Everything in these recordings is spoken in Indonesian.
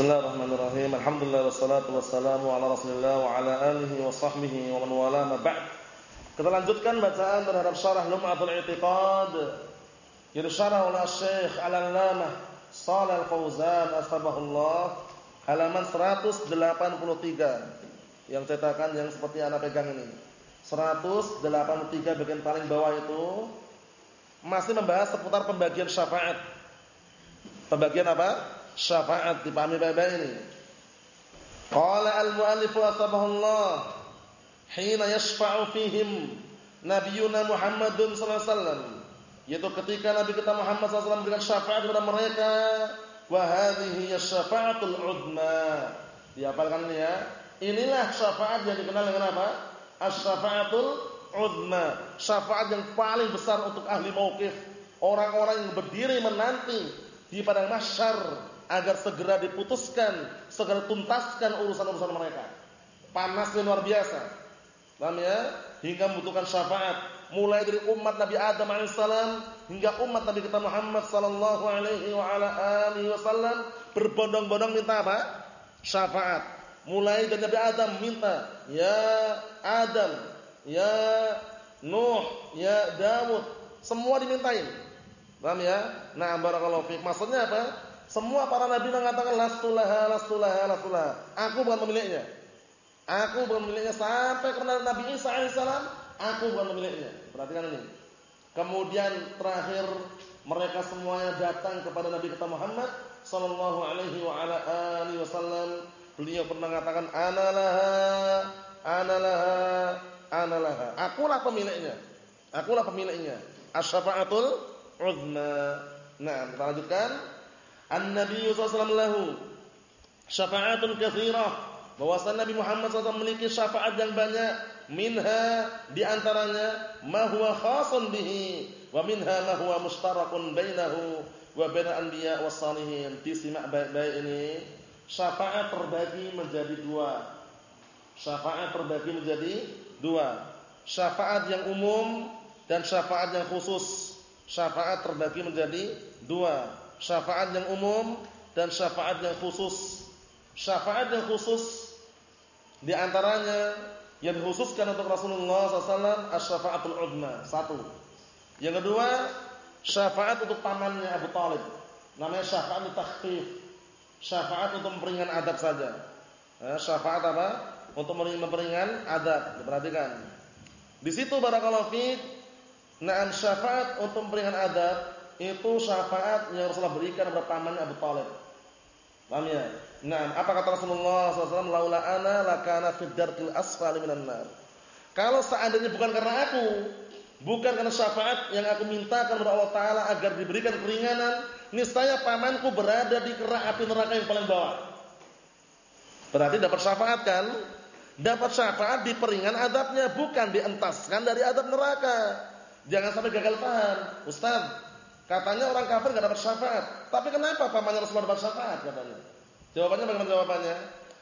Bismillahirrahmanirrahim. Alhamdulillah wassalatu wassalamu ala Rasulillah wa ala alihi wa sahbihi wa man wala ma ba'd. Kita lanjutkan bacaan terhadap syarah Lum'atul I'tiqad yang disyarah oleh Syekh Al-Allamah Shalal Al-Fauzan asbahullah halaman 183 yang cetakan yang seperti Anda pegang ini. 183 bagian paling bawah itu masih membahas seputar pembagian syafaat. Pembagian apa? Syafaat dipahami baik-baik ini. Qala al-muallif asbahullah hina yashfa'u fihim nabiyuna Muhammadun sallallahu alaihi wasallam. Yaitu ketika Nabi kita Muhammad sallallahu memberikan syafaat kepada mereka wa hadhihi syafaatul udma dihafalkan ini ya. Inilah syafaat yang dikenal dengan apa? Asy-syafaatul udma syafaat yang paling besar untuk ahli mauqif. Orang-orang yang berdiri menanti di padang mahsyar agar segera diputuskan, segera tuntaskan urusan-urusan mereka. Panasnya luar biasa. Paham ya? Hingga membutuhkan syafaat. Mulai dari umat Nabi Adam alaihissalam hingga umat Nabi kita Muhammad sallallahu alaihi wa ala alihi wasallam berbondong-bondong minta apa? Syafaat. Mulai dari Nabi Adam minta, "Ya Adam, ya Nuh, ya Dawud." Semua dimintain. Paham ya? Nah, barakallahu fiik. Maksudnya apa? Semua para nabi mengatakan lastulaha lastulaha lastulaha. Aku bukan pemiliknya. Aku bukan pemiliknya sampai kepada Nabi Isa alaihissalam, aku bukan pemiliknya. Perhatikan ini. Kemudian terakhir mereka semuanya datang kepada Nabi kita Muhammad sallallahu alaihi wa ala alihi wasallam. Beliau pernah mengatakan analaha analaha analaha. Akulah pemiliknya. Akulah pemiliknya. Asy-syafa'atul uzma. Nah, kita lanjutkan. An-Nabi sallallahu lahu syafa'atun katsirah. Bahwasanya Nabi Muhammad SAW memiliki syafaat yang banyak. Minha di antaranya ma huwa khasun bihi wa minha ma huwa mushtarakun bainahu wa bainal anbiya was salihin. Disimak baik-baik ini. Syafaat terbagi menjadi dua. Syafaat terbagi menjadi dua. Syafaat yang umum dan syafaat yang khusus. Syafaat terbagi menjadi dua syafaat yang umum dan syafaat yang khusus. Syafaat yang khusus di antaranya yang dikhususkan untuk Rasulullah SAW as-syafaatul udma. Satu. Yang kedua, syafaat untuk pamannya Abu Talib. Namanya syafaat takhfif. Syafaat untuk memperingan adab saja. Eh, syafaat apa? Untuk memperingan adab. Diperhatikan. Di situ barakallahu fiik, na'am syafaat untuk memperingan adab itu syafaat yang Rasulullah berikan kepada pamannya Abu Talib. Paham ya? Nah, apa kata Rasulullah SAW? Laula ana lakana fid asfali minan nar. Kalau seandainya bukan karena aku, bukan karena syafaat yang aku mintakan kepada Allah Taala agar diberikan keringanan, niscaya pamanku berada di kerak api neraka yang paling bawah. Berarti dapat syafaat kan? Dapat syafaat di peringan adabnya, bukan dientaskan dari adab neraka. Jangan sampai gagal paham. Ustaz, Katanya orang kafir enggak dapat syafaat. Tapi kenapa pamannya Rasulullah dapat syafaat katanya? Jawabannya bagaimana jawabannya?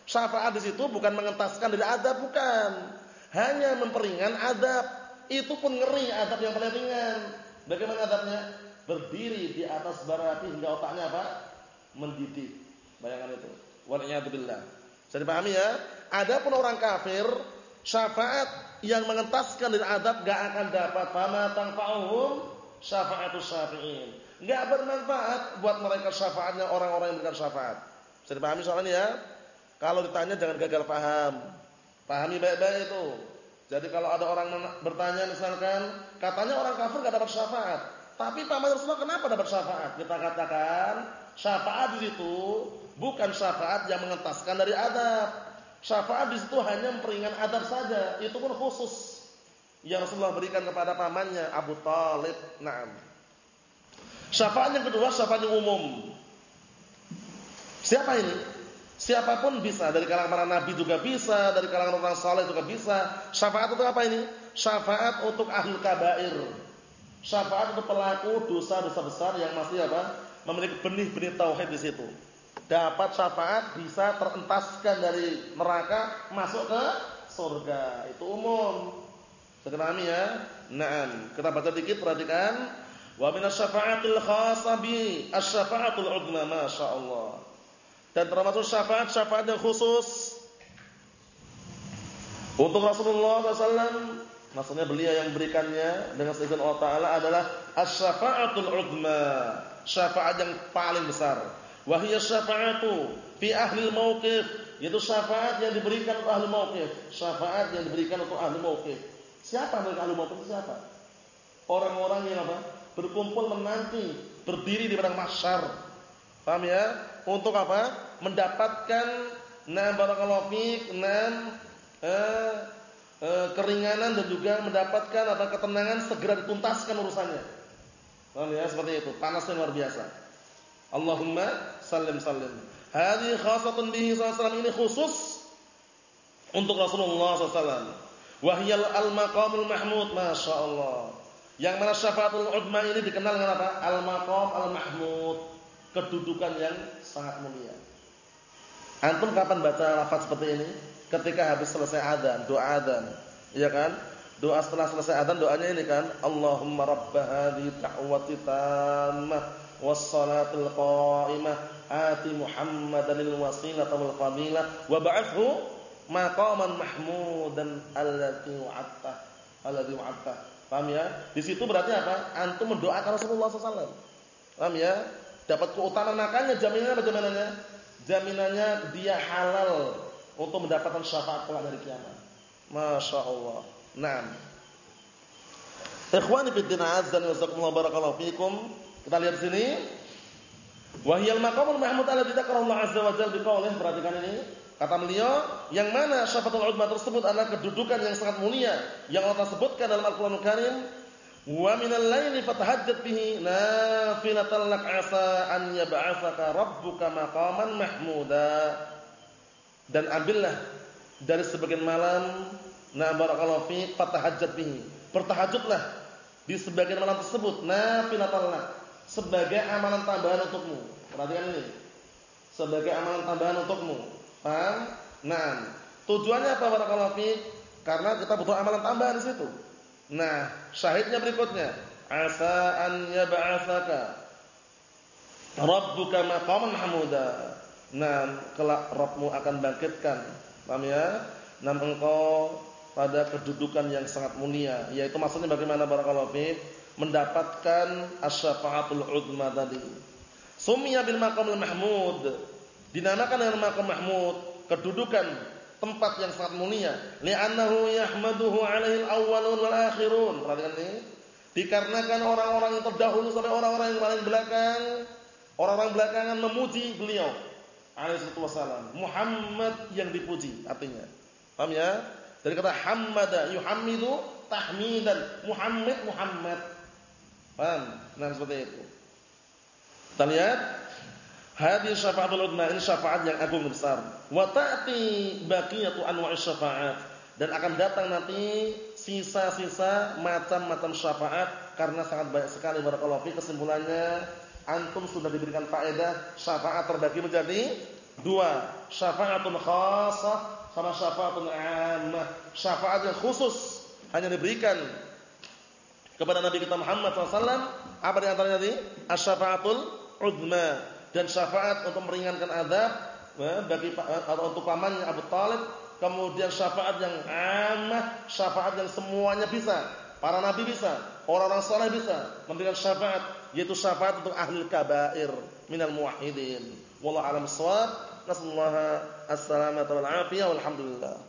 Syafaat di situ bukan mengentaskan dari adab bukan. Hanya memperingan adab. Itu pun ngeri adab yang paling ringan. Bagaimana adabnya? Berdiri di atas bara api hingga otaknya apa? Mendidih. Bayangkan itu. Waliyadzubillah. Bisa dipahami ya? Adapun orang kafir, syafaat yang mengentaskan dari adab enggak akan dapat. Fama tangfa'uhum syafaatus syafi'in. Enggak bermanfaat buat mereka syafaatnya orang-orang yang memberikan syafaat. Bisa dipahami soalnya ya? Kalau ditanya jangan gagal paham. Pahami baik-baik itu. Jadi kalau ada orang bertanya misalkan, katanya orang kafir enggak dapat syafaat. Tapi paman Rasulullah kenapa dapat syafaat? Kita katakan, syafaat di situ bukan syafaat yang mengentaskan dari adab. Syafaat di situ hanya memperingan adab saja, itu pun khusus yang Rasulullah berikan kepada pamannya Abu Talib. Naam. Syafaat yang kedua syafaat yang umum. Siapa ini? Siapa pun bisa dari kalangan para nabi juga bisa, dari kalangan orang saleh juga bisa. Syafaat untuk apa ini? Syafaat untuk ahli kabair. Syafaat untuk pelaku dosa-dosa besar yang masih apa? Memiliki benih-benih tauhid di situ. Dapat syafaat bisa terentaskan dari neraka masuk ke surga. Itu umum. Sekarang ya? Naam. Kita baca dikit perhatikan. Wa minas syafa'atil khassah bi asy-syafa'atul 'udma masyaallah. dan termasuk syafaat-syafaat yang khusus untuk Rasulullah SAW maksudnya beliau yang memberikannya dengan seizin Allah Taala adalah as-syafaatul udma syafaat yang paling besar wahiyya syafa'atu fi ahli mauqif yaitu syafaat yang diberikan untuk ahli mauqif syafaat yang diberikan untuk ahli mauqif siapa mereka ahli mauqif siapa? Orang-orang yang apa? Berkumpul menanti berdiri di padang mahsyar. Paham ya? Untuk apa? Mendapatkan na barakallahu fik na eh, eh, keringanan dan juga mendapatkan atau ketenangan segera dituntaskan urusannya. Paham ya? Seperti itu, panasnya luar biasa. Allahumma sallim sallim. Hadhi khasatun bihi sallallahu ini khusus untuk Rasulullah sallallahu Wahyal al-maqamul mahmud, Masya Allah. Yang mana syafaatul udma ini dikenal dengan apa? Al-maqam al-mahmud. Kedudukan yang sangat mulia. Antum kapan baca lafaz seperti ini? ketika habis selesai adzan, doa adzan. Iya kan? Doa setelah selesai adzan doanya ini kan, Allahumma rabb hadhihi da'wati tammah was-salatil qa'imah ati Muhammadan wasilata wal fadilah wa maqaman mahmudan allati wa'atta alladhi wa'atta. Paham ya? Di situ berarti apa? Antum mendoakan Rasulullah SAW. Paham ya? Dapat keutamaan makanya jaminannya apa jaminannya? Jaminannya dia halal untuk mendapatkan syafaat kelak dari kiamat. Masya Allah. Naam. Ikhwani fi din azza wa jalla barakallahu fikum. Kita lihat sini. Wahyal maqamul mahmud alladzi dzakara Allah azza wa jalla biqaulih. Perhatikan ini. Kata beliau, yang mana syafaatul udma tersebut adalah kedudukan yang sangat mulia yang Allah sebutkan dalam Al-Qur'anul Karim. Wa minal laili fatahajjat bihi nafilatan lak asa an yab'atsaka rabbuka maqaman mahmuda. Dan ambillah dari sebagian malam na barakallahu fi fatahajjat bihi. Bertahajudlah di sebagian malam tersebut nafilatan lak sebagai amalan tambahan untukmu. Perhatikan ini. Sebagai amalan tambahan untukmu paham nah tujuannya apa barakallahu fi karena kita butuh amalan tambahan di situ nah syahidnya berikutnya asa an yab'atsaka rabbuka maqaman mahmuda Nah, kelak Rabbmu akan bangkitkan. Paham ya? Nam engkau pada kedudukan yang sangat mulia, yaitu maksudnya bagaimana barakallahu fiik mendapatkan asy-syafaatul uzma tadi. Summiya bil maqamil mahmud. Dinamakan dengan maqam mahmud, kedudukan tempat yang sangat mulia. Li'annahu yahmaduhu 'alaihi al-awwalun wal akhirun. Perhatikan ini. Dikarenakan orang-orang yang terdahulu sampai orang-orang yang paling belakang, orang-orang belakangan memuji beliau alaihi wasallam. Muhammad yang dipuji artinya. Paham ya? Dari kata hamada yuhammidu tahmidan. Muhammad Muhammad. Paham? Nah, seperti itu. Kita lihat hadis syafaatul udma ini syafaat yang agung besar. Wa ta'ti baqiyatu anwa'i syafaat dan akan datang nanti sisa-sisa macam-macam syafaat karena sangat banyak sekali barakallahu fi kesimpulannya antum sudah diberikan faedah syafaat terbagi menjadi dua, syafaatun khassah sama syafaatun 'ammah. Syafaat yang khusus hanya diberikan kepada Nabi kita Muhammad SAW. Apa di antaranya tadi? Asy-syafaatul 'udma dan syafaat untuk meringankan azab ya, bagi atau untuk pamannya Abu Talib. Kemudian syafaat yang ammah, syafaat yang semuanya bisa. Para nabi bisa, orang-orang saleh bisa memberikan syafaat yaitu syafaat untuk ahli kabair minal muwahhidin. Wallahu a'lam bissawab. Nasallahu as-salamata wal afiyah walhamdulillah.